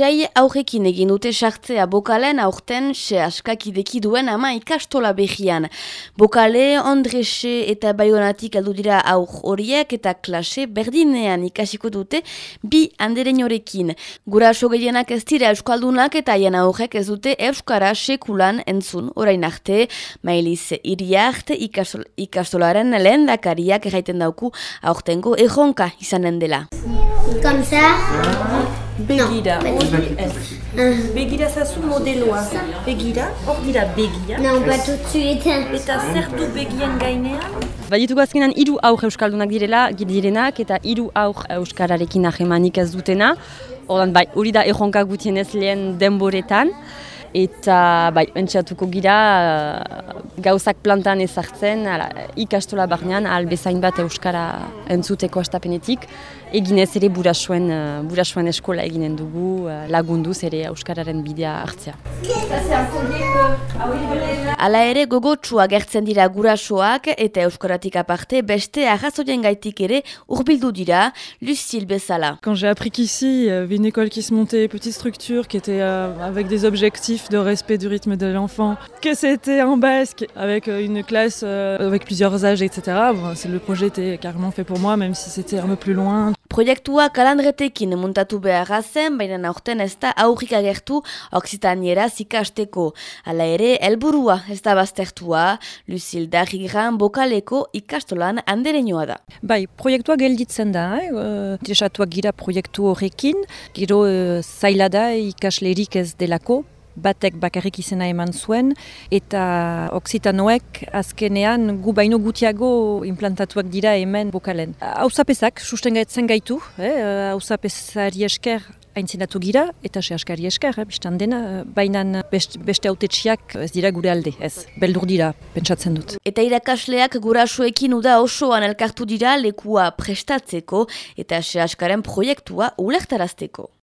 sei aurrekin egin dute sartzea bokalen aurten se askakideki duen ama ikastola behian. Bokale, Ondrese eta Bayonatik aldu dira aur horiek eta klase berdinean ikasiko dute bi handeren jorekin. Gura gehienak ez dira euskaldunak eta haien aurrek ez dute euskara sekulan entzun orain arte, mailiz iriart ikastolaren lehen dakariak erraiten dauku aurtengo erronka izanen dela. Comme ça Begira, hori ez. Begira zazu modeloa. Begira, hor dira begia. Non, suite. Eta zer du begien gainean? Badituko azkenan hiru aur euskaldunak direla, direnak eta hiru aur euskararekin ahemanik ez dutena. Ordan bai, hori da erronka gutienez lehen denboretan. Eta bai, entxatuko gira gauzak plantan ezartzen, ala, ikastola barnean, albezain bat euskara entzuteko astapenetik, eginez ere burasuen, uh, burasuen eskola eginen dugu uh, lagunduz ere euskararen bidea hartzea. Hala ere gogotsua gertzen dira gurasoak eta euskaratik aparte beste arrazoien gaitik ere urbildu dira Lucille Bezala. Quand j'ai appris qu'ici, il y avait une école qui se montait, petite structure qui était euh, avec des objectifs de respect du rythme de l'enfant, que c'était en basque avec euh, une classe euh, avec plusieurs âges, etc. Bon, le projet était carrément fait pour moi, même si c'était un peu plus loin. Proiektua kalandretekin muntatu beharra zen, baina aurten ez da aurrik agertu oksitaniera zikasteko. Hala ere, helburua ez da baztertua, Lucilda Rigran bokaleko ikastolan andereñoa da. Bai, proiektua gelditzen da, eh? uh, gira proiektu horrekin, gero uh, zaila da ikaslerik ez delako, batek bakarrik izena eman zuen, eta oksitanoek azkenean gu baino gutiago implantatuak dira hemen bokalen. Hauzapezak, susten gaitzen gaitu, hauzapezari eh? esker haintzinatu gira, eta se askari esker, eh? biztan dena, baina best, beste autetxiak ez dira gure alde, ez, beldur dira, pentsatzen dut. Eta irakasleak gurasoekin uda osoan elkartu dira lekua prestatzeko eta se askaren proiektua ulertarazteko.